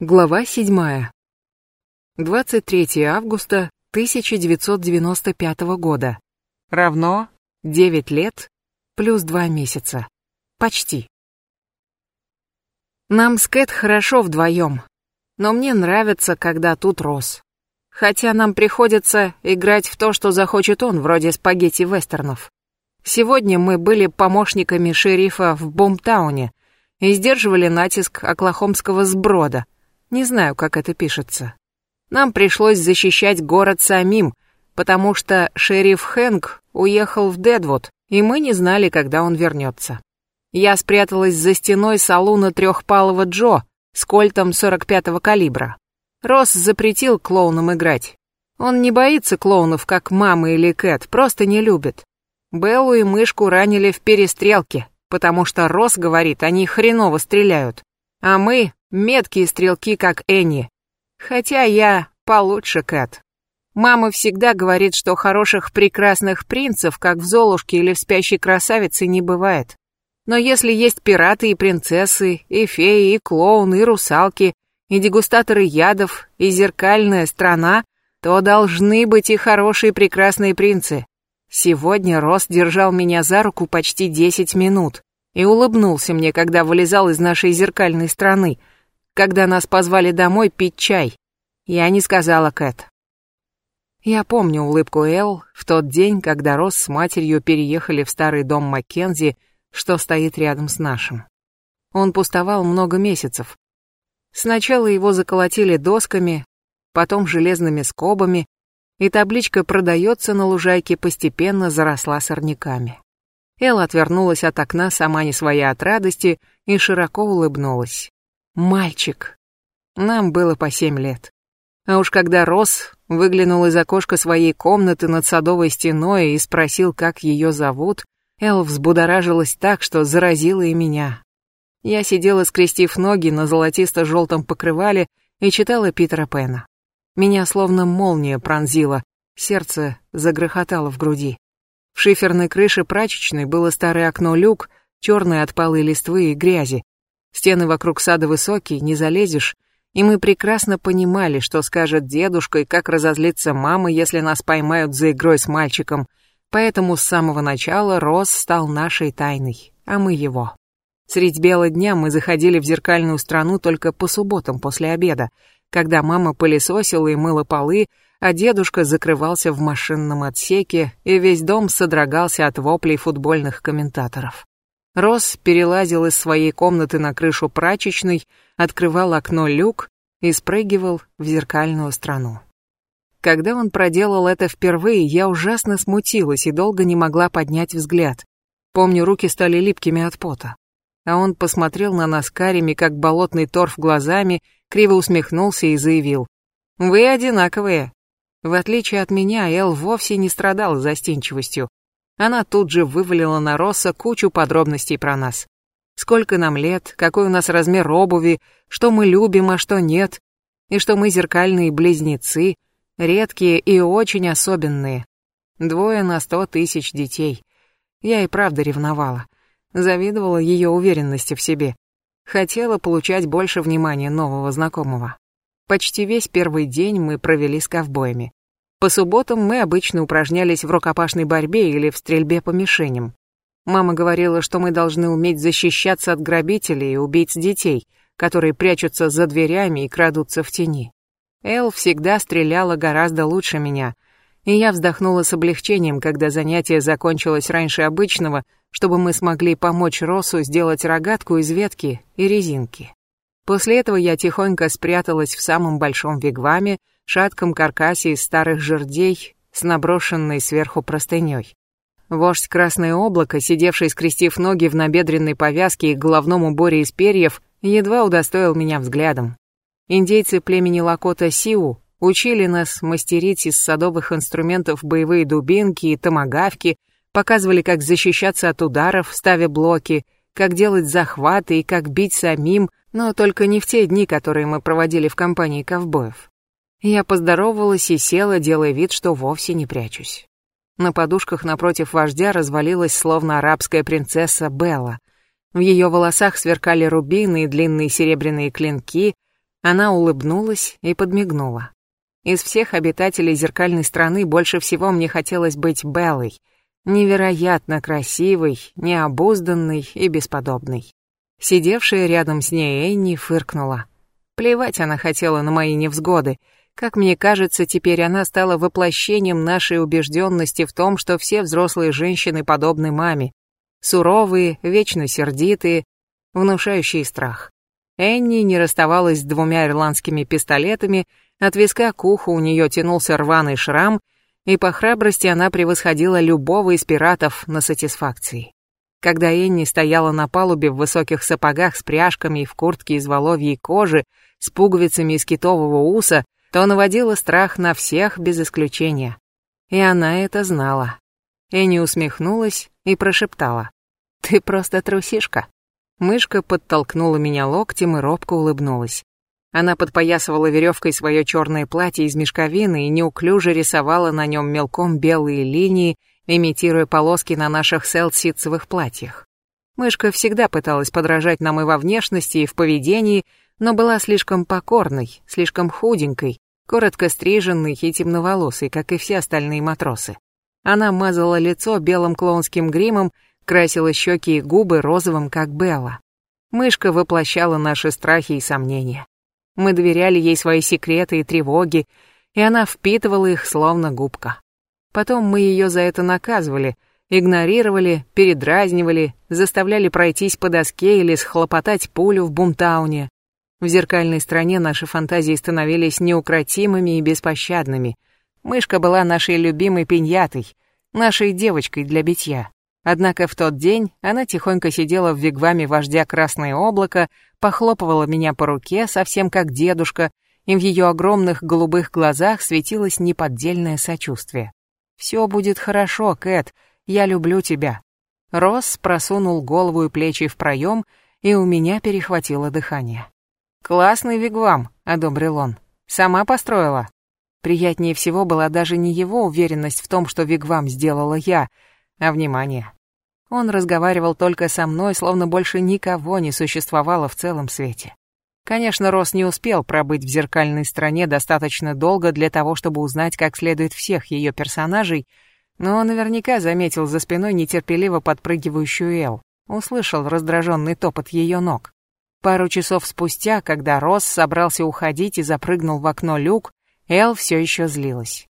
Глава 7. 23 августа 1995 года. Равно 9 лет плюс 2 месяца. Почти. Нам с Кэт хорошо вдвоем, но мне нравится, когда тут рос. Хотя нам приходится играть в то, что захочет он, вроде спагетти-вестернов. Сегодня мы были помощниками шерифа в Бомтауне и сдерживали натиск оклахомского сброда — не знаю, как это пишется. Нам пришлось защищать город самим, потому что шериф Хэнк уехал в Дедвуд, и мы не знали, когда он вернется. Я спряталась за стеной салуна трехпалого Джо с кольтом 45-го калибра. Росс запретил клоунам играть. Он не боится клоунов, как мама или Кэт, просто не любит. Беллу и мышку ранили в перестрелке, потому что Росс говорит, они хреново стреляют. А мы меткие стрелки, как Энни. Хотя я получше Кэт. Мама всегда говорит, что хороших прекрасных принцев, как в Золушке или в Спящей красавице, не бывает. Но если есть пираты и принцессы, и феи, и клоуны, и русалки, и дегустаторы ядов, и зеркальная страна, то должны быть и хорошие прекрасные принцы. Сегодня Рос держал меня за руку почти десять минут и улыбнулся мне, когда вылезал из нашей зеркальной страны — когда нас позвали домой пить чай. Я не сказала Кэт. Я помню улыбку Эл в тот день, когда Росс с матерью переехали в старый дом Маккензи, что стоит рядом с нашим. Он пустовал много месяцев. Сначала его заколотили досками, потом железными скобами, и табличка «Продается» на лужайке постепенно заросла сорняками. Эл отвернулась от окна сама не своя от радости и широко улыбнулась. Мальчик. Нам было по семь лет. А уж когда рос, выглянул из окошка своей комнаты над садовой стеной и спросил, как ее зовут, Эл взбудоражилась так, что заразила и меня. Я сидела, скрестив ноги на золотисто-желтом покрывале и читала Питера Пэна. Меня словно молния пронзила, сердце загрохотало в груди. В шиферной крыше прачечной было старое окно-люк, черное от полы листвы и грязи. Стены вокруг сада высокие, не залезешь, и мы прекрасно понимали, что скажет дедушка и как разозлится мама, если нас поймают за игрой с мальчиком. Поэтому с самого начала Рос стал нашей тайной, а мы его. Средь бела дня мы заходили в зеркальную страну только по субботам после обеда, когда мама пылесосила и мыла полы, а дедушка закрывался в машинном отсеке, и весь дом содрогался от воплей футбольных комментаторов. Росс перелазил из своей комнаты на крышу прачечной, открывал окно люк и спрыгивал в зеркальную страну. Когда он проделал это впервые, я ужасно смутилась и долго не могла поднять взгляд. Помню, руки стали липкими от пота. А он посмотрел на нас карими, как болотный торф глазами, криво усмехнулся и заявил. «Вы одинаковые». В отличие от меня, Эл вовсе не страдал застенчивостью. Она тут же вывалила на Росса кучу подробностей про нас. Сколько нам лет, какой у нас размер обуви, что мы любим, а что нет, и что мы зеркальные близнецы, редкие и очень особенные. Двое на сто тысяч детей. Я и правда ревновала. Завидовала ее уверенности в себе. Хотела получать больше внимания нового знакомого. Почти весь первый день мы провели с ковбоями. По субботам мы обычно упражнялись в рукопашной борьбе или в стрельбе по мишеням. Мама говорила, что мы должны уметь защищаться от грабителей и убийц детей, которые прячутся за дверями и крадутся в тени. Эл всегда стреляла гораздо лучше меня, и я вздохнула с облегчением, когда занятие закончилось раньше обычного, чтобы мы смогли помочь Росу сделать рогатку из ветки и резинки. После этого я тихонько спряталась в самом большом вигваме, шатком каркасе из старых жердей с наброшенной сверху простыней. Вождь Красное Облако, сидевший скрестив ноги в набедренной повязке и головном уборе из перьев, едва удостоил меня взглядом. Индейцы племени Лакота Сиу учили нас мастерить из садовых инструментов боевые дубинки и томагавки, показывали, как защищаться от ударов, ставя блоки, как делать захваты и как бить самим, но только не в те дни, которые мы проводили в компании ковбоев. Я поздоровалась и села, делая вид, что вовсе не прячусь. На подушках напротив вождя развалилась словно арабская принцесса Белла. В ее волосах сверкали рубины и длинные серебряные клинки, Она улыбнулась и подмигнула. Из всех обитателей зеркальной страны больше всего мне хотелось быть Беллой, невероятно красивой, необузданной и бесподобной. Сидевшая рядом с ней Энни фыркнула. Плевать она хотела на мои невзгоды. Как мне кажется, теперь она стала воплощением нашей убежденности в том, что все взрослые женщины подобны маме. Суровые, вечно сердитые, внушающие страх. Энни не расставалась с двумя ирландскими пистолетами, от виска к уху у нее тянулся рваный шрам, и по храбрости она превосходила любого из пиратов на сатисфакции. Когда Энни стояла на палубе в высоких сапогах с пряжками и в куртке из воловьей кожи, с пуговицами из китового уса, то наводила страх на всех без исключения. И она это знала. Энни усмехнулась и прошептала. «Ты просто трусишка». Мышка подтолкнула меня локтем и робко улыбнулась. Она подпоясывала веревкой свое черное платье из мешковины и неуклюже рисовала на нем мелком белые линии, имитируя полоски на наших селтситцевых платьях. Мышка всегда пыталась подражать нам и во внешности, и в поведении, но была слишком покорной, слишком худенькой, коротко стриженной и темноволосой, как и все остальные матросы. Она мазала лицо белым клоунским гримом, красила щеки и губы розовым, как Белла. Мышка воплощала наши страхи и сомнения. Мы доверяли ей свои секреты и тревоги, и она впитывала их словно губка. Потом мы ее за это наказывали, игнорировали, передразнивали, заставляли пройтись по доске или схлопотать пулю в бумтауне. В зеркальной стране наши фантазии становились неукротимыми и беспощадными. Мышка была нашей любимой пиньятой, нашей девочкой для битья. Однако в тот день она тихонько сидела в вигваме вождя Красное Облако, похлопывала меня по руке, совсем как дедушка, и в ее огромных голубых глазах светилось неподдельное сочувствие. «Все будет хорошо, Кэт, я люблю тебя». Росс просунул голову и плечи в проем, и у меня перехватило дыхание. «Классный вигвам», — одобрил он. «Сама построила». Приятнее всего была даже не его уверенность в том, что вигвам сделала я, а внимание. Он разговаривал только со мной, словно больше никого не существовало в целом свете. Конечно, Рос не успел пробыть в зеркальной стране достаточно долго для того, чтобы узнать как следует всех ее персонажей, но он наверняка заметил за спиной нетерпеливо подпрыгивающую Эл, услышал раздраженный топот ее ног. Пару часов спустя, когда Рос собрался уходить и запрыгнул в окно люк, Эл все еще злилась.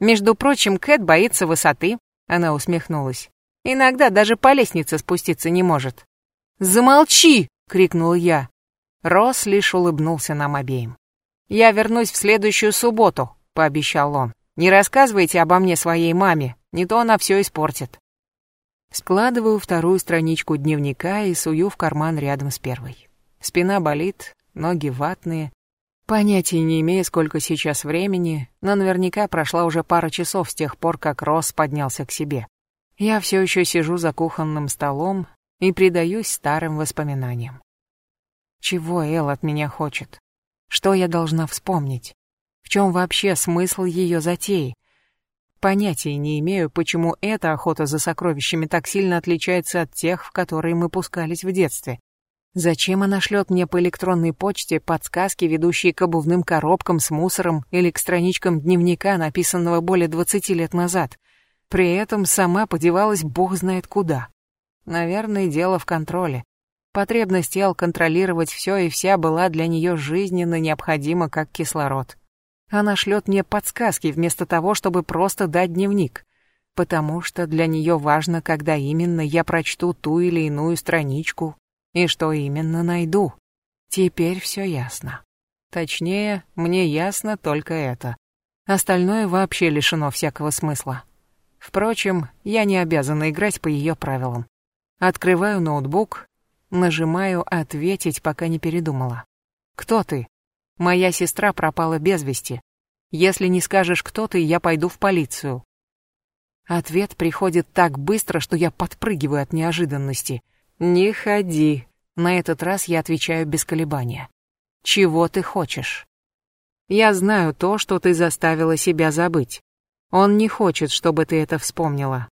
«Между прочим, Кэт боится высоты», — она усмехнулась. «Иногда даже по лестнице спуститься не может». «Замолчи!» — крикнул я. Росс лишь улыбнулся нам обеим. «Я вернусь в следующую субботу», — пообещал он. «Не рассказывайте обо мне своей маме, не то она все испортит». Складываю вторую страничку дневника и сую в карман рядом с первой. Спина болит, ноги ватные. Понятия не имею, сколько сейчас времени, но наверняка прошла уже пара часов с тех пор, как Росс поднялся к себе. Я все еще сижу за кухонным столом и предаюсь старым воспоминаниям. Чего Эл от меня хочет? Что я должна вспомнить? В чем вообще смысл ее затеи? Понятия не имею, почему эта охота за сокровищами так сильно отличается от тех, в которые мы пускались в детстве. Зачем она шлет мне по электронной почте подсказки, ведущие к обувным коробкам с мусором или к страничкам дневника, написанного более 20 лет назад? При этом сама подевалась бог знает куда. Наверное, дело в контроле. Потребность Эл контролировать все и вся была для нее жизненно необходима, как кислород. Она шлет мне подсказки вместо того, чтобы просто дать дневник, потому что для нее важно, когда именно я прочту ту или иную страничку и что именно найду. Теперь все ясно. Точнее, мне ясно только это. Остальное вообще лишено всякого смысла. Впрочем, я не обязана играть по ее правилам. Открываю ноутбук Нажимаю «Ответить», пока не передумала. «Кто ты?» «Моя сестра пропала без вести. Если не скажешь, кто ты, я пойду в полицию». Ответ приходит так быстро, что я подпрыгиваю от неожиданности. «Не ходи». На этот раз я отвечаю без колебания. «Чего ты хочешь?» «Я знаю то, что ты заставила себя забыть. Он не хочет, чтобы ты это вспомнила.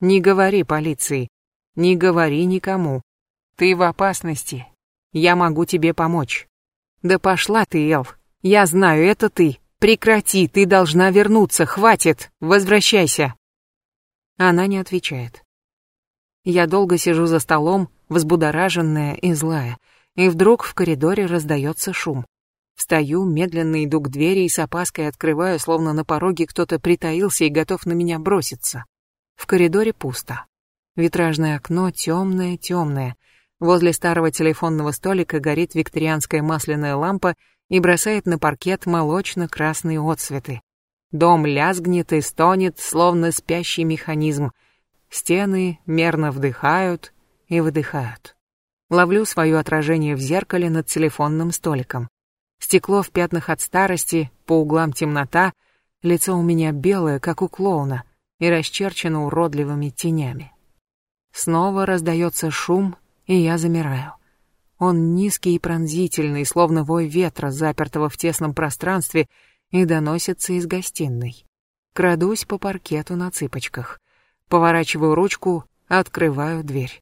Не говори полиции. Не говори никому. Ты в опасности. Я могу тебе помочь. Да пошла ты, Эл. Я знаю, это ты. Прекрати, ты должна вернуться, хватит. Возвращайся. Она не отвечает. Я долго сижу за столом, взбудораженная и злая, и вдруг в коридоре раздается шум. Встаю, медленно иду к двери и с опаской открываю, словно на пороге кто-то притаился и готов на меня броситься. В коридоре пусто. Витражное окно темное-темное. Возле старого телефонного столика горит викторианская масляная лампа и бросает на паркет молочно-красные отсветы. Дом лязгнет и стонет, словно спящий механизм. Стены мерно вдыхают и выдыхают. Ловлю свое отражение в зеркале над телефонным столиком. Стекло в пятнах от старости, по углам темнота, лицо у меня белое, как у клоуна, и расчерчено уродливыми тенями. Снова раздается шум, и я замираю. Он низкий и пронзительный, словно вой ветра, запертого в тесном пространстве, и доносится из гостиной. Крадусь по паркету на цыпочках. Поворачиваю ручку, открываю дверь.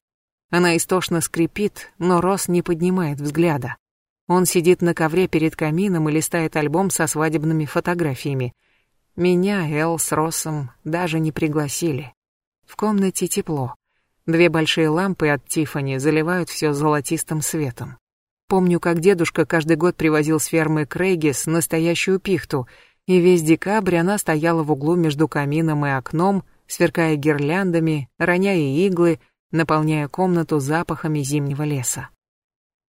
Она истошно скрипит, но Рос не поднимает взгляда. Он сидит на ковре перед камином и листает альбом со свадебными фотографиями. Меня, Эл с Россом даже не пригласили. В комнате тепло. Две большие лампы от Тифани заливают все золотистым светом. Помню, как дедушка каждый год привозил с фермы Крейгис настоящую пихту, и весь декабрь она стояла в углу между камином и окном, сверкая гирляндами, роняя иглы, наполняя комнату запахами зимнего леса.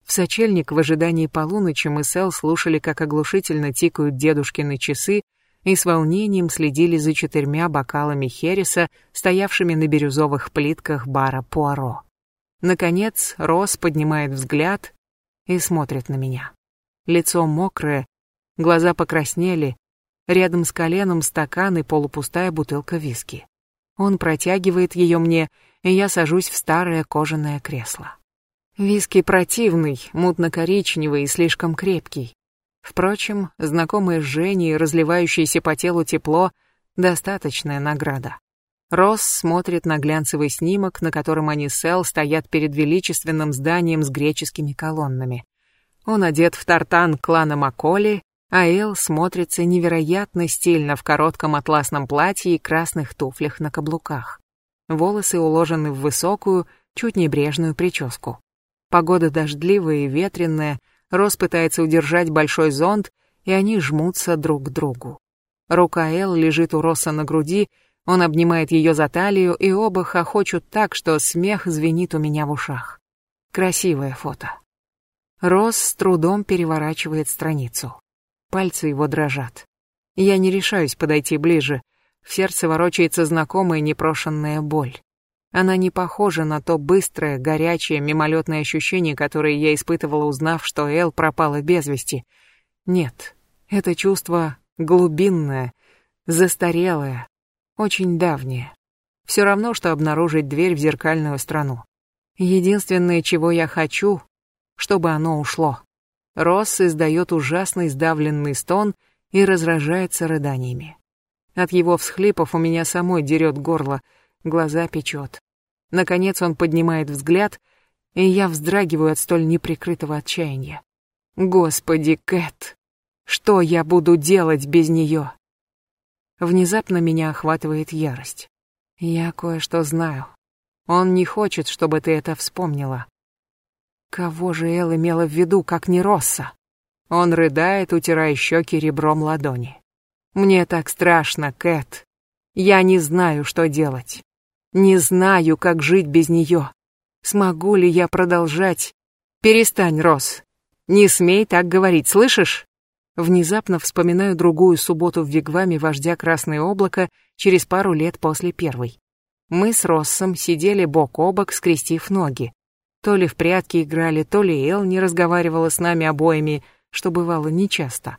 В сочельник в ожидании полуночи мы с Эл слушали, как оглушительно тикают дедушкины часы, и с волнением следили за четырьмя бокалами Хереса, стоявшими на бирюзовых плитках бара Пуаро. Наконец, Рос поднимает взгляд и смотрит на меня. Лицо мокрое, глаза покраснели, рядом с коленом стакан и полупустая бутылка виски. Он протягивает ее мне, и я сажусь в старое кожаное кресло. Виски противный, мутно-коричневый и слишком крепкий. Впрочем, знакомое жжение и разливающееся по телу тепло — достаточная награда. Росс смотрит на глянцевый снимок, на котором они с Эл стоят перед величественным зданием с греческими колоннами. Он одет в тартан клана Маколи, а Эл смотрится невероятно стильно в коротком атласном платье и красных туфлях на каблуках. Волосы уложены в высокую, чуть небрежную прическу. Погода дождливая и ветреная — Рос пытается удержать большой зонт, и они жмутся друг к другу. Рука Эл лежит у Росса на груди, он обнимает ее за талию, и оба хохочут так, что смех звенит у меня в ушах. Красивое фото. Росс с трудом переворачивает страницу. Пальцы его дрожат. Я не решаюсь подойти ближе. В сердце ворочается знакомая непрошенная боль. Она не похожа на то быстрое, горячее, мимолетное ощущение, которое я испытывала, узнав, что Эл пропала без вести. Нет, это чувство глубинное, застарелое, очень давнее. Все равно, что обнаружить дверь в зеркальную страну. Единственное, чего я хочу, чтобы оно ушло. Росс издает ужасный сдавленный стон и разражается рыданиями. От его всхлипов у меня самой дерет горло, глаза печет. Наконец он поднимает взгляд, и я вздрагиваю от столь неприкрытого отчаяния. Господи, Кэт, что я буду делать без нее? Внезапно меня охватывает ярость. Я кое-что знаю. Он не хочет, чтобы ты это вспомнила. Кого же Эл имела в виду, как не Росса? Он рыдает, утирая щеки ребром ладони. Мне так страшно, Кэт. Я не знаю, что делать. Не знаю, как жить без нее. Смогу ли я продолжать? Перестань, Рос. Не смей так говорить, слышишь? Внезапно вспоминаю другую субботу в Вигваме вождя Красное Облако через пару лет после первой. Мы с Россом сидели бок о бок, скрестив ноги. То ли в прятки играли, то ли Эл не разговаривала с нами обоими, что бывало нечасто.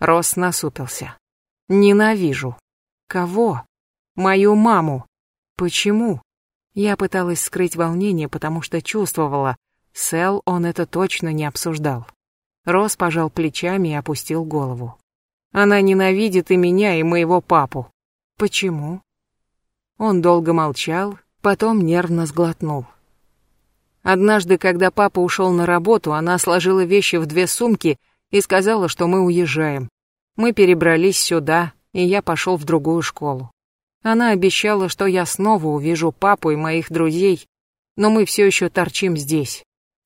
Росс насупился. Ненавижу. Кого? Мою маму. Почему? Я пыталась скрыть волнение, потому что чувствовала, Сэл он это точно не обсуждал. Рос пожал плечами и опустил голову. Она ненавидит и меня, и моего папу. Почему? Он долго молчал, потом нервно сглотнул. Однажды, когда папа ушел на работу, она сложила вещи в две сумки и сказала, что мы уезжаем. Мы перебрались сюда, и я пошел в другую школу. Она обещала, что я снова увижу папу и моих друзей, но мы все еще торчим здесь.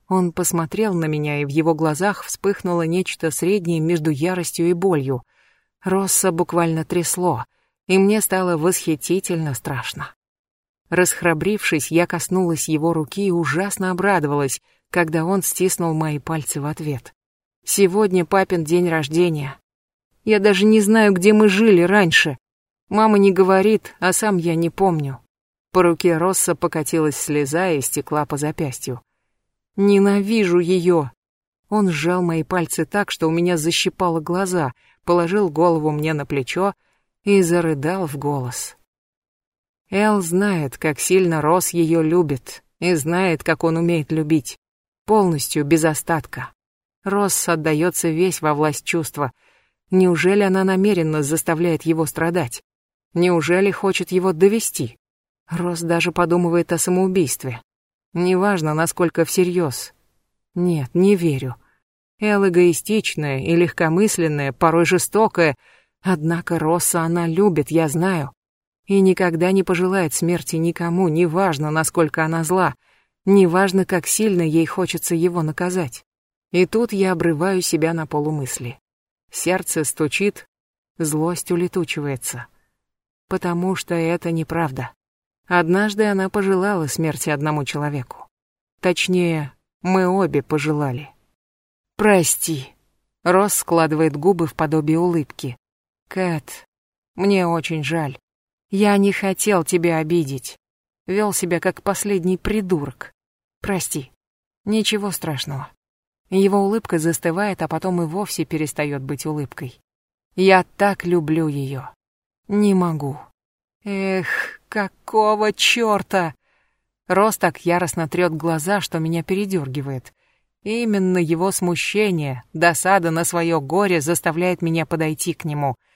Он посмотрел на меня, и в его глазах вспыхнуло нечто среднее между яростью и болью. Росса буквально трясло, и мне стало восхитительно страшно. Расхрабрившись, я коснулась его руки и ужасно обрадовалась, когда он стиснул мои пальцы в ответ. Сегодня папин день рождения. Я даже не знаю, где мы жили раньше. Мама не говорит, а сам я не помню. По руке Росса покатилась слеза и стекла по запястью. Ненавижу ее. Он сжал мои пальцы так, что у меня защипало глаза, положил голову мне на плечо и зарыдал в голос. Эл знает, как сильно Росс ее любит, и знает, как он умеет любить. Полностью, без остатка. Росс отдается весь во власть чувства. Неужели она намеренно заставляет его страдать? Неужели хочет его довести? Росс даже подумывает о самоубийстве. Неважно, насколько всерьез. Нет, не верю. Эл эгоистичная и легкомысленная, порой жестокая, однако Росса она любит, я знаю и никогда не пожелает смерти никому, неважно, насколько она зла, неважно, как сильно ей хочется его наказать. И тут я обрываю себя на полумысли. Сердце стучит, злость улетучивается. Потому что это неправда. Однажды она пожелала смерти одному человеку. Точнее, мы обе пожелали. «Прости», — Росс складывает губы в подобие улыбки. «Кэт, мне очень жаль. Я не хотел тебя обидеть. Вел себя как последний придурок. Прости. Ничего страшного. Его улыбка застывает, а потом и вовсе перестает быть улыбкой. Я так люблю ее. Не могу. Эх, какого черта! Рос так яростно трет глаза, что меня передергивает. Именно его смущение, досада на свое горе заставляет меня подойти к нему —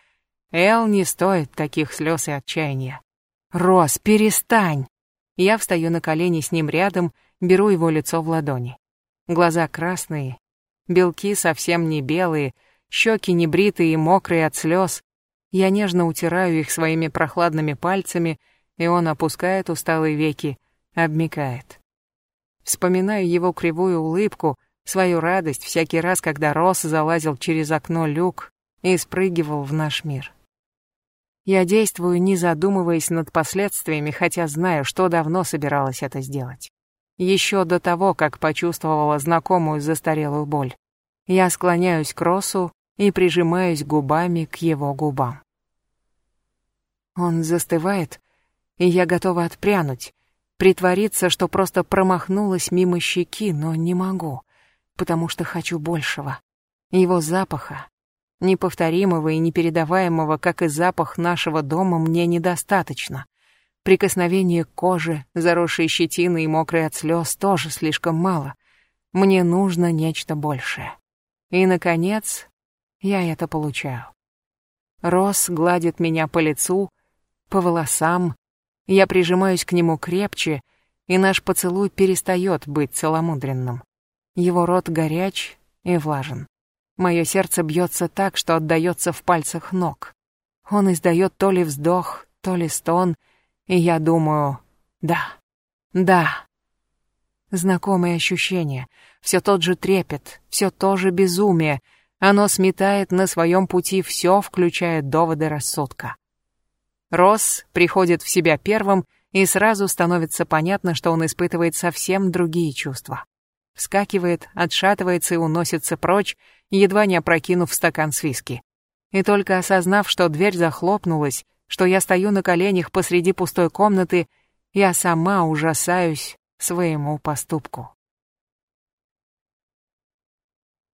Эл не стоит таких слез и отчаяния. Рос, перестань! Я встаю на колени с ним рядом, беру его лицо в ладони. Глаза красные, белки совсем не белые, щеки небритые и мокрые от слез. Я нежно утираю их своими прохладными пальцами, и он опускает усталые веки, обмикает. Вспоминаю его кривую улыбку, свою радость всякий раз, когда Рос залазил через окно люк и спрыгивал в наш мир. Я действую, не задумываясь над последствиями, хотя знаю, что давно собиралась это сделать. Еще до того, как почувствовала знакомую застарелую боль. Я склоняюсь к Росу и прижимаюсь губами к его губам. Он застывает, и я готова отпрянуть, притвориться, что просто промахнулась мимо щеки, но не могу, потому что хочу большего. Его запаха, Неповторимого и непередаваемого, как и запах нашего дома, мне недостаточно. Прикосновение к коже, заросшей щетиной и мокрой от слез, тоже слишком мало. Мне нужно нечто большее. И, наконец, я это получаю. Рос гладит меня по лицу, по волосам. Я прижимаюсь к нему крепче, и наш поцелуй перестает быть целомудренным. Его рот горяч и влажен. Мое сердце бьется так, что отдается в пальцах ног. Он издает то ли вздох, то ли стон, и я думаю, да, да. Знакомые ощущения, все тот же трепет, все то же безумие, оно сметает на своем пути все, включая доводы рассудка. Росс приходит в себя первым, и сразу становится понятно, что он испытывает совсем другие чувства вскакивает, отшатывается и уносится прочь, едва не опрокинув стакан с виски. И только осознав, что дверь захлопнулась, что я стою на коленях посреди пустой комнаты, я сама ужасаюсь своему поступку.